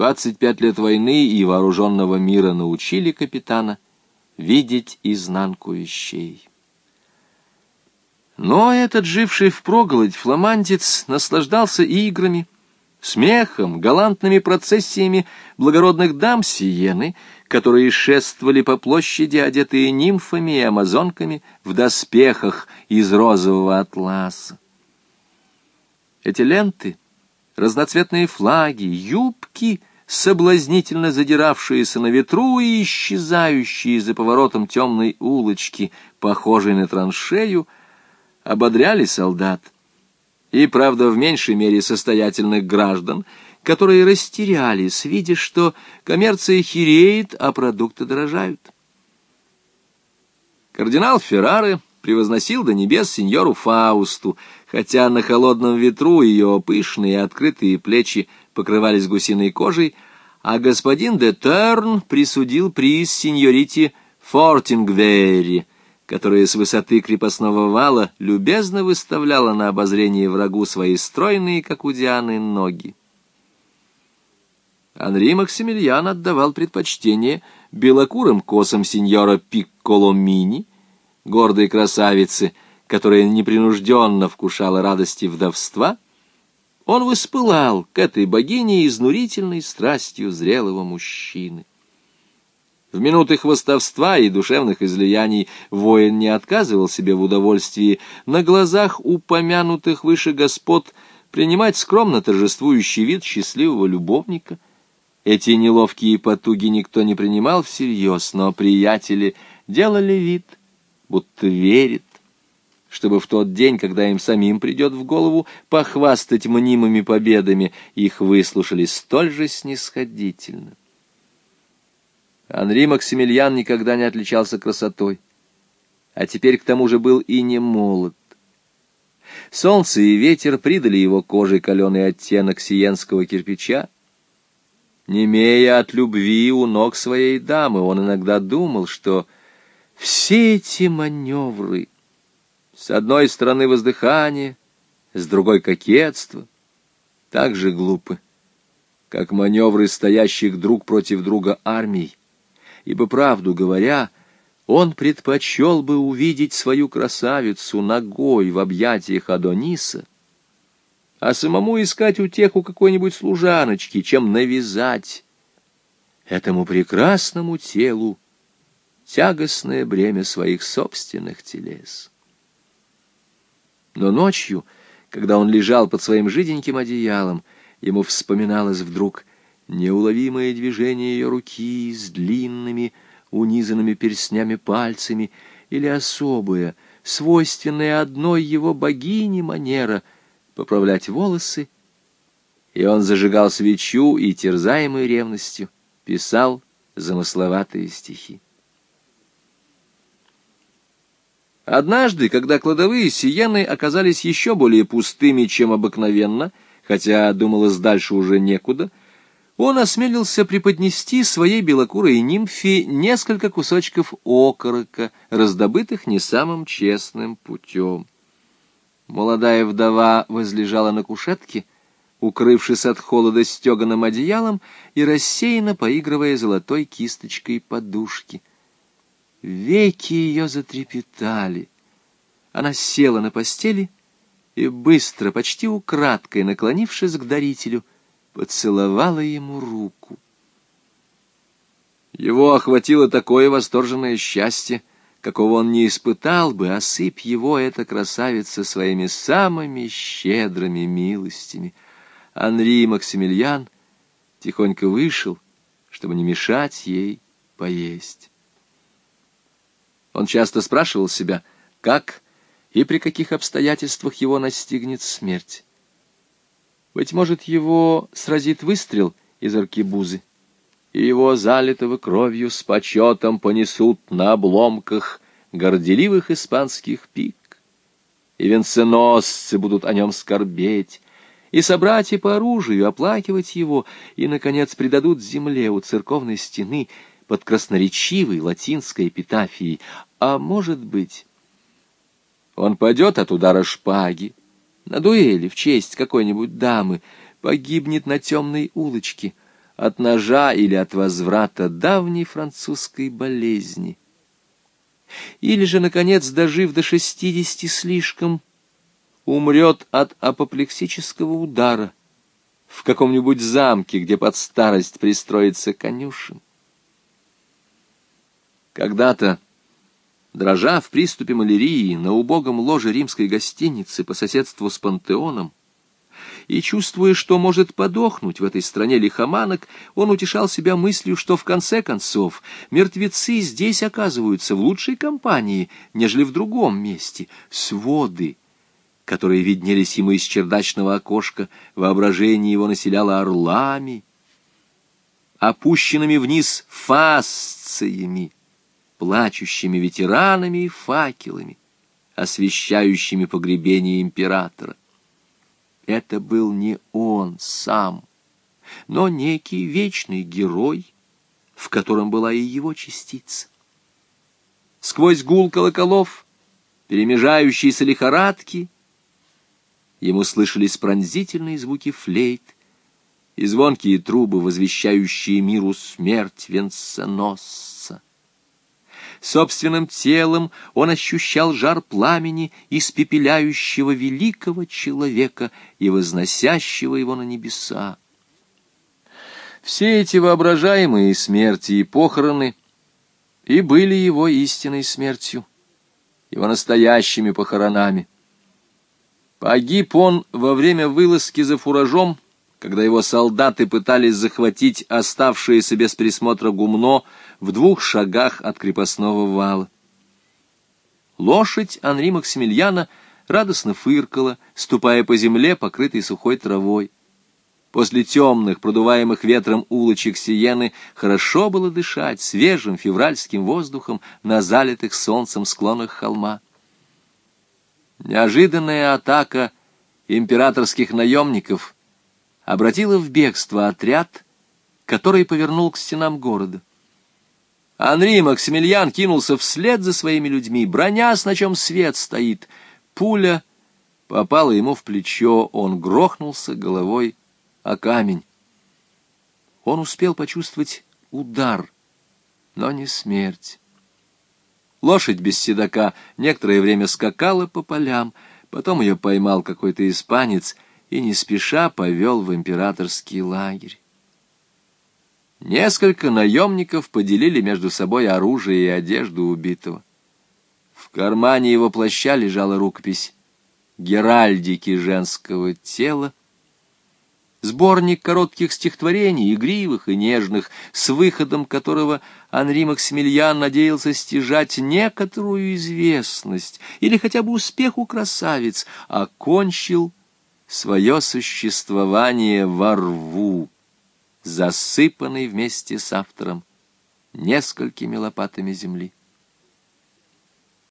Двадцать пять лет войны и вооруженного мира научили капитана видеть изнанку вещей. Но этот, живший впроголодь, фламандец наслаждался играми, смехом, галантными процессиями благородных дам Сиены, которые шествовали по площади, одетые нимфами и амазонками в доспехах из розового атласа. Эти ленты, разноцветные флаги, юбки, соблазнительно задиравшиеся на ветру и исчезающие за поворотом темной улочки, похожей на траншею, ободряли солдат. И, правда, в меньшей мере состоятельных граждан, которые растерялись, видя, что коммерция хереет, а продукты дорожают. Кардинал Феррары превозносил до небес сеньору Фаусту, хотя на холодном ветру ее пышные открытые плечи покрывались гусиной кожей, а господин де Терн присудил приз сеньорите Фортингвери, которая с высоты крепостного вала любезно выставляла на обозрение врагу свои стройные, как у Дианы, ноги. Анри Максимилиан отдавал предпочтение белокурым косам сеньора Пикколомини, гордой красавицы, которая непринужденно вкушала радости вдовства, он воспылал к этой богине изнурительной страстью зрелого мужчины. В минуты хвостовства и душевных излияний воин не отказывал себе в удовольствии на глазах упомянутых выше господ принимать скромно торжествующий вид счастливого любовника. Эти неловкие потуги никто не принимал всерьез, но приятели делали вид, будто верят чтобы в тот день, когда им самим придет в голову похвастать мнимыми победами, их выслушали столь же снисходительно. Анри Максимилиан никогда не отличался красотой, а теперь к тому же был и не молод. Солнце и ветер придали его коже каленый оттенок сиенского кирпича. Не имея от любви у ног своей дамы, он иногда думал, что все эти маневры — с одной стороны воздыхание, с другой кокетство, так же глупы, как маневры стоящих друг против друга армий, ибо, правду говоря, он предпочел бы увидеть свою красавицу ногой в объятиях Адониса, а самому искать утеху какой-нибудь служаночки, чем навязать этому прекрасному телу тягостное бремя своих собственных телес. Но ночью, когда он лежал под своим жиденьким одеялом, ему вспоминалось вдруг неуловимое движение ее руки с длинными, унизанными перстнями пальцами или особая, свойственная одной его богине манера поправлять волосы, и он зажигал свечу и, терзаемый ревностью, писал замысловатые стихи. Однажды, когда кладовые сиены оказались еще более пустыми, чем обыкновенно, хотя думалось дальше уже некуда, он осмелился преподнести своей белокурой нимфе несколько кусочков окорока, раздобытых не самым честным путем. Молодая вдова возлежала на кушетке, укрывшись от холода стеганым одеялом и рассеянно поигрывая золотой кисточкой подушки — Веки ее затрепетали. Она села на постели и быстро, почти украдкой, наклонившись к дарителю, поцеловала ему руку. Его охватило такое восторженное счастье, какого он не испытал бы, осыпь его эта красавица своими самыми щедрыми милостями. Анри Максимилиан тихонько вышел, чтобы не мешать ей поесть. Он часто спрашивал себя, как и при каких обстоятельствах его настигнет смерть. Быть может, его сразит выстрел из аркебузы, и его, залитого кровью, с почетом понесут на обломках горделивых испанских пик, и венценосцы будут о нем скорбеть, и собратья по оружию оплакивать его, и, наконец, предадут земле у церковной стены — под красноречивой латинской эпитафией, а может быть, он падет от удара шпаги, на дуэли в честь какой-нибудь дамы, погибнет на темной улочке, от ножа или от возврата давней французской болезни. Или же, наконец, дожив до шестидесяти слишком, умрет от апоплексического удара в каком-нибудь замке, где под старость пристроится конюшен. Когда-то, дрожа в приступе малярии на убогом ложе римской гостиницы по соседству с пантеоном, и, чувствуя, что может подохнуть в этой стране лихоманок, он утешал себя мыслью, что в конце концов мертвецы здесь оказываются в лучшей компании, нежели в другом месте. Своды, которые виднелись ему из чердачного окошка, воображение его населяло орлами, опущенными вниз фасциями, плачущими ветеранами и факелами, освещающими погребение императора. Это был не он сам, но некий вечный герой, в котором была и его частица. Сквозь гул колоколов, перемежающиеся лихорадки, ему слышались пронзительные звуки флейт и звонкие трубы, возвещающие миру смерть венценосца. Собственным телом он ощущал жар пламени, испепеляющего великого человека и возносящего его на небеса. Все эти воображаемые смерти и похороны и были его истинной смертью, его настоящими похоронами. Погиб он во время вылазки за фуражом, когда его солдаты пытались захватить оставшееся без присмотра гумно в двух шагах от крепостного вала. Лошадь Анри Максимилиана радостно фыркала, ступая по земле, покрытой сухой травой. После темных, продуваемых ветром улочек Сиены хорошо было дышать свежим февральским воздухом на залитых солнцем склонах холма. Неожиданная атака императорских наемников обратила в бегство отряд, который повернул к стенам города. Анри Максимилиан кинулся вслед за своими людьми, бронясь, на чем свет стоит. Пуля попала ему в плечо, он грохнулся головой о камень. Он успел почувствовать удар, но не смерть. Лошадь без седока некоторое время скакала по полям, потом ее поймал какой-то испанец и не спеша повел в императорский лагерь. Несколько наемников поделили между собой оружие и одежду убитого. В кармане его плаща лежала рукопись «Геральдики женского тела», сборник коротких стихотворений, игривых и нежных, с выходом которого Анри Максимилиан надеялся стяжать некоторую известность или хотя бы успех у красавиц, окончил свое существование во рву засыпанный вместе с автором несколькими лопатами земли.